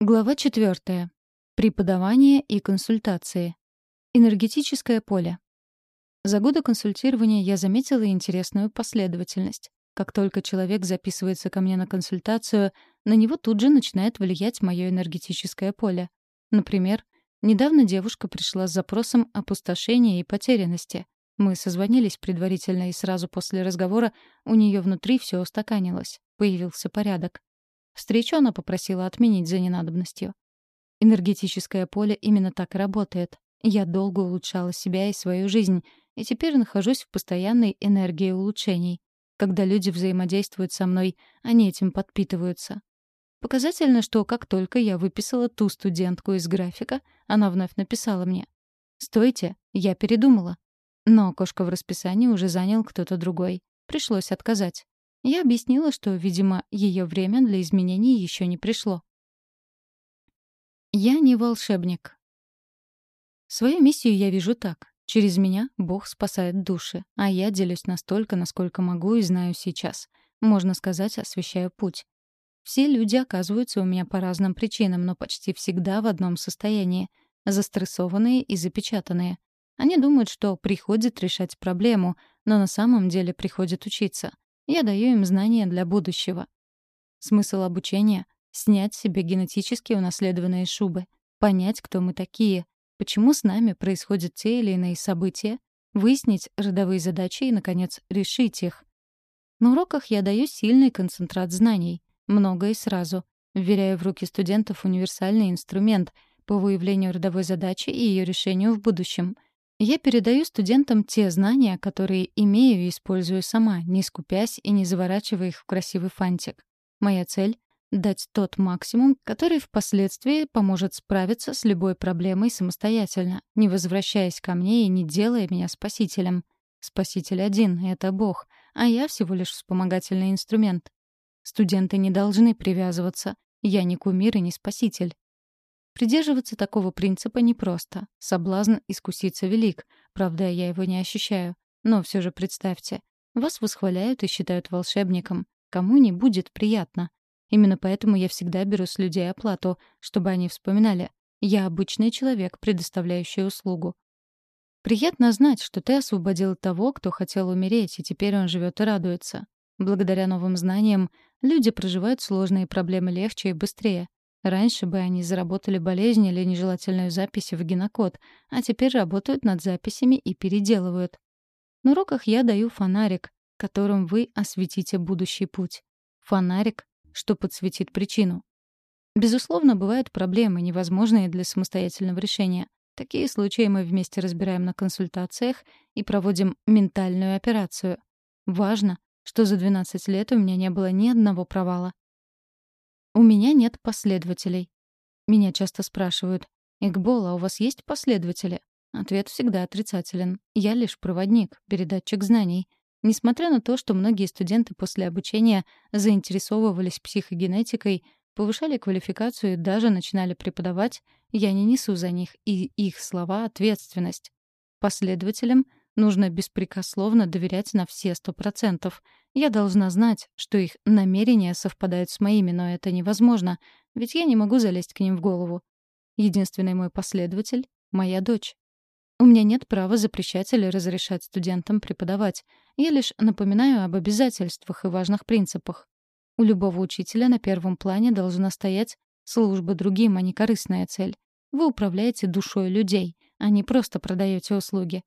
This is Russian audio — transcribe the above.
Глава 4. Преподавание и консультации. Энергетическое поле. За годы консультирования я заметила интересную последовательность. Как только человек записывается ко мне на консультацию, на него тут же начинает влиять мое энергетическое поле. Например, недавно девушка пришла с запросом опустошения и потерянности. Мы созвонились предварительно, и сразу после разговора у нее внутри все устаканилось. Появился порядок. Встречу она попросила отменить за ненадобностью. Энергетическое поле именно так и работает. Я долго улучшала себя и свою жизнь, и теперь нахожусь в постоянной энергии улучшений. Когда люди взаимодействуют со мной, они этим подпитываются. Показательно, что как только я выписала ту студентку из графика, она вновь написала мне. «Стойте, я передумала». Но окошко в расписании уже занял кто-то другой. Пришлось отказать. Я объяснила, что, видимо, ее время для изменений еще не пришло. Я не волшебник. Свою миссию я вижу так. Через меня Бог спасает души, а я делюсь настолько, насколько могу и знаю сейчас. Можно сказать, освещаю путь. Все люди оказываются у меня по разным причинам, но почти всегда в одном состоянии — застрессованные и запечатанные. Они думают, что приходит решать проблему, но на самом деле приходит учиться — я даю им знания для будущего. Смысл обучения — снять себе генетически унаследованные шубы, понять, кто мы такие, почему с нами происходят те или иные события, выяснить родовые задачи и, наконец, решить их. На уроках я даю сильный концентрат знаний, много и сразу, вверяю в руки студентов универсальный инструмент по выявлению родовой задачи и ее решению в будущем — я передаю студентам те знания, которые имею и использую сама, не скупясь и не заворачивая их в красивый фантик. Моя цель — дать тот максимум, который впоследствии поможет справиться с любой проблемой самостоятельно, не возвращаясь ко мне и не делая меня спасителем. Спаситель один — это Бог, а я всего лишь вспомогательный инструмент. Студенты не должны привязываться. Я не кумир и не спаситель. Придерживаться такого принципа непросто. Соблазн искуситься велик. Правда, я его не ощущаю. Но все же представьте. Вас восхваляют и считают волшебником. Кому не будет приятно. Именно поэтому я всегда беру с людей оплату, чтобы они вспоминали. Я обычный человек, предоставляющий услугу. Приятно знать, что ты освободил того, кто хотел умереть, и теперь он живет и радуется. Благодаря новым знаниям люди проживают сложные проблемы легче и быстрее. Раньше бы они заработали болезнь или нежелательную запись в генокод, а теперь работают над записями и переделывают. На уроках я даю фонарик, которым вы осветите будущий путь. Фонарик, что подсветит причину. Безусловно, бывают проблемы, невозможные для самостоятельного решения. Такие случаи мы вместе разбираем на консультациях и проводим ментальную операцию. Важно, что за 12 лет у меня не было ни одного провала. У меня нет последователей. Меня часто спрашивают, «Игбол, а у вас есть последователи?» Ответ всегда отрицателен. Я лишь проводник, передатчик знаний. Несмотря на то, что многие студенты после обучения заинтересовывались психогенетикой, повышали квалификацию и даже начинали преподавать, я не несу за них и их слова ответственность. Последователям нужно беспрекословно доверять на все сто процентов — я должна знать, что их намерения совпадают с моими, но это невозможно, ведь я не могу залезть к ним в голову. Единственный мой последователь — моя дочь. У меня нет права запрещать или разрешать студентам преподавать. Я лишь напоминаю об обязательствах и важных принципах. У любого учителя на первом плане должна стоять служба другим, а не корыстная цель. Вы управляете душой людей, а не просто продаете услуги.